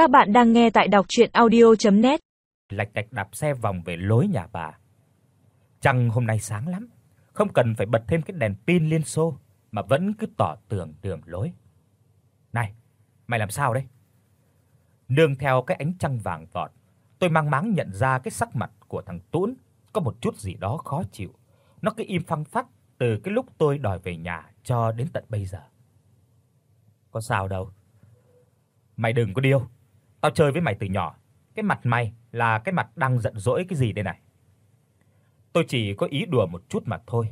Các bạn đang nghe tại đọc audio net Lạch cạch đạp xe vòng về lối nhà bà. Trăng hôm nay sáng lắm, không cần phải bật thêm cái đèn pin liên xô mà vẫn cứ tỏ tường đường lối. Này, mày làm sao đấy? Nương theo cái ánh trăng vàng vọt, tôi mang máng nhận ra cái sắc mặt của thằng Tún có một chút gì đó khó chịu. Nó cứ im phăng phắc từ cái lúc tôi đòi về nhà cho đến tận bây giờ. Có sao đâu. Mày đừng có điêu. Tao chơi với mày từ nhỏ, cái mặt mày là cái mặt đang giận dỗi cái gì đây này. Tôi chỉ có ý đùa một chút mà thôi.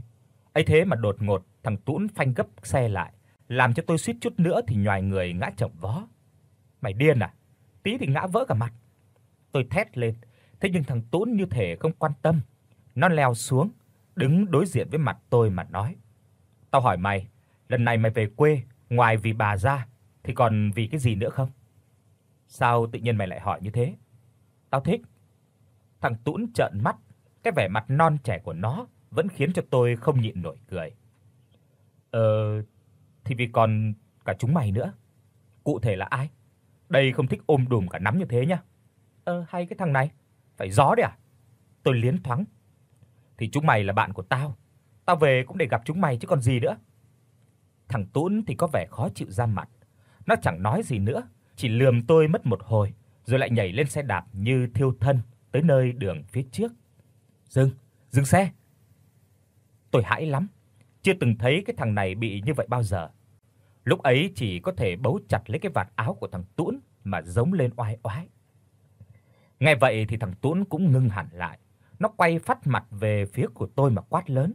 Ấy thế mà đột ngột thằng Tún phanh gấp xe lại, làm cho tôi suýt chút nữa thì nhòi người ngã chồng vó. Mày điên à? Tí thì ngã vỡ cả mặt. Tôi thét lên, thế nhưng thằng Tún như thể không quan tâm. Nó leo xuống, đứng đối diện với mặt tôi mà nói: "Tao hỏi mày, lần này mày về quê, ngoài vì bà ra thì còn vì cái gì nữa không?" "Sao tự nhiên mày lại hỏi như thế?" "Tao thích." Thằng tuấn trợn mắt, cái vẻ mặt non trẻ của nó vẫn khiến cho tôi không nhịn nổi cười. "Ờ, thì vì còn cả chúng mày nữa." "Cụ thể là ai?" "Đây không thích ôm đùm cả nắm như thế nhá." "Ờ, hay cái thằng này, phải gió đấy à?" Tôi liến thoáng. "Thì chúng mày là bạn của tao, tao về cũng để gặp chúng mày chứ còn gì nữa." Thằng Tún thì có vẻ khó chịu ra mặt, nó chẳng nói gì nữa, chỉ lườm tôi mất một hồi rồi lại nhảy lên xe đạp như thiêu thân tới nơi đường phía trước. "Dừng, dừng xe." Tôi hãi lắm, chưa từng thấy cái thằng này bị như vậy bao giờ. Lúc ấy chỉ có thể bấu chặt lấy cái vạt áo của thằng Tún mà giống lên oai oái. Nghe vậy thì thằng Tún cũng ngưng hẳn lại, nó quay phát mặt về phía của tôi mà quát lớn.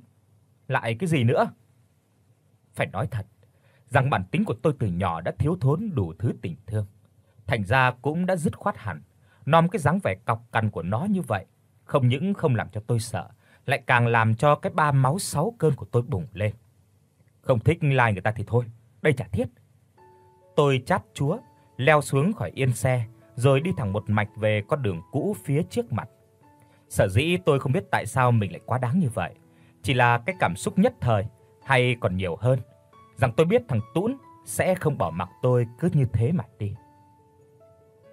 Lại cái gì nữa? Phải nói thật, rằng bản tính của tôi từ nhỏ đã thiếu thốn đủ thứ tình thương, thành ra cũng đã dứt khoát hẳn, nom cái dáng vẻ cọc cằn của nó như vậy, không những không làm cho tôi sợ, lại càng làm cho cái ba máu sáu cơn của tôi bùng lên. Không thích lai người ta thì thôi, đây chả thiết. Tôi chát chúa, leo xuống khỏi yên xe, rồi đi thẳng một mạch về con đường cũ phía trước mặt. Sở dĩ tôi không biết tại sao mình lại quá đáng như vậy, chỉ là cái cảm xúc nhất thời hay còn nhiều hơn, rằng tôi biết thằng Tún sẽ không bỏ mặc tôi cứ như thế mà đi.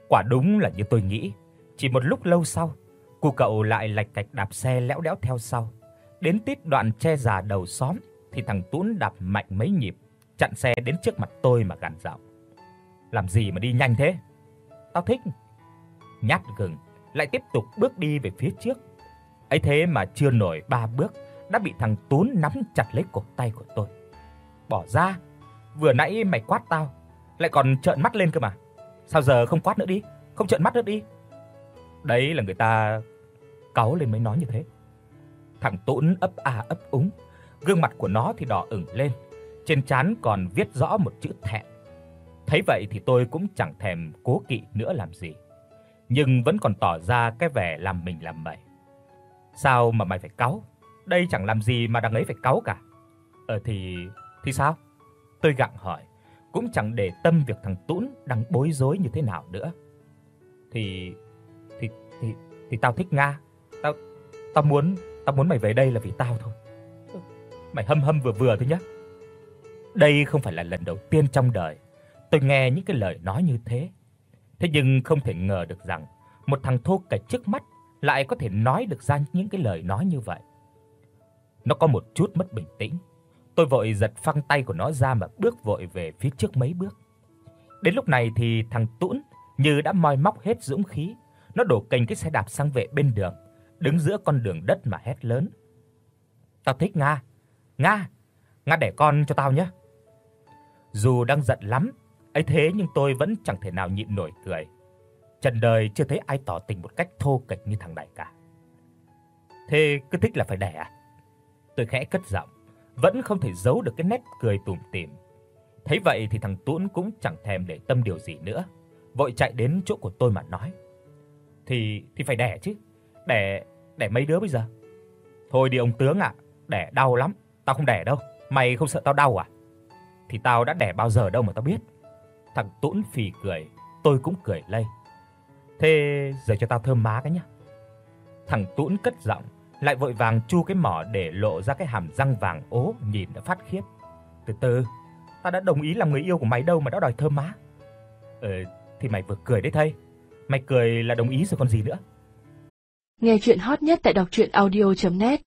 Quả đúng là như tôi nghĩ, chỉ một lúc lâu sau, cô cậu lại lạch cạch đạp xe lẽo đẽo theo sau. Đến tít đoạn che già đầu xóm thì thằng Tún đạp mạnh mấy nhịp, chặn xe đến trước mặt tôi mà gằn giọng. Làm gì mà đi nhanh thế? Tao thích. Nhát gừng lại tiếp tục bước đi về phía trước. Ấy thế mà chưa nổi ba bước đã bị thằng Tún nắm chặt lấy cổ tay của tôi. Bỏ ra, vừa nãy mày quát tao, lại còn trợn mắt lên cơ mà. Sao giờ không quát nữa đi, không trợn mắt nữa đi. Đấy là người ta cáu lên mới nói như thế. Thằng Tốn ấp a ấp úng, gương mặt của nó thì đỏ ửng lên, trên trán còn viết rõ một chữ thẹn. Thấy vậy thì tôi cũng chẳng thèm cố kỵ nữa làm gì, nhưng vẫn còn tỏ ra cái vẻ làm mình làm mẩy Sao mà mày phải cáu? Đây chẳng làm gì mà đằng ấy phải cáu cả. Ờ thì thì sao? Tôi gặng hỏi, cũng chẳng để tâm việc thằng Tún đang bối rối như thế nào nữa. Thì thì thì thì tao thích Nga. Tao tao muốn tao muốn mày về đây là vì tao thôi. Mày hâm hâm vừa vừa thôi nhé. Đây không phải là lần đầu tiên trong đời tôi nghe những cái lời nói như thế. Thế nhưng không thể ngờ được rằng một thằng thô kệch trước mắt lại có thể nói được ra những cái lời nói như vậy. Nó có một chút mất bình tĩnh. Tôi vội giật phăng tay của nó ra mà bước vội về phía trước mấy bước. Đến lúc này thì thằng Tũn như đã moi móc hết dũng khí, nó đổ kênh cái xe đạp sang vệ bên đường, đứng giữa con đường đất mà hét lớn. "Tao thích Nga. Nga, Nga đẻ con cho tao nhé." Dù đang giận lắm, ấy thế nhưng tôi vẫn chẳng thể nào nhịn nổi cười. Trần đời chưa thấy ai tỏ tình một cách thô kệch như thằng này cả. Thế cứ thích là phải đẻ à? Tôi khẽ cất giọng, vẫn không thể giấu được cái nét cười tủm tỉm. Thấy vậy thì thằng Tuấn cũng chẳng thèm để tâm điều gì nữa, vội chạy đến chỗ của tôi mà nói: "Thì thì phải đẻ chứ. Đẻ đẻ mấy đứa bây giờ?" "Thôi đi ông tướng ạ, đẻ đau lắm, tao không đẻ đâu. Mày không sợ tao đau à?" "Thì tao đã đẻ bao giờ đâu mà tao biết." Thằng Tuấn phì cười, tôi cũng cười lây. "Thế giờ cho tao thơm má cái nhá." Thằng Tuấn cất giọng, lại vội vàng chu cái mỏ để lộ ra cái hàm răng vàng ố nhìn đã phát khiếp. "Từ từ, ta đã đồng ý làm người yêu của mày đâu mà đã đòi thơm má." "Ờ thì mày vừa cười đấy thây. Mày cười là đồng ý rồi còn gì nữa. Nghe chuyện hot nhất tại đọc audio net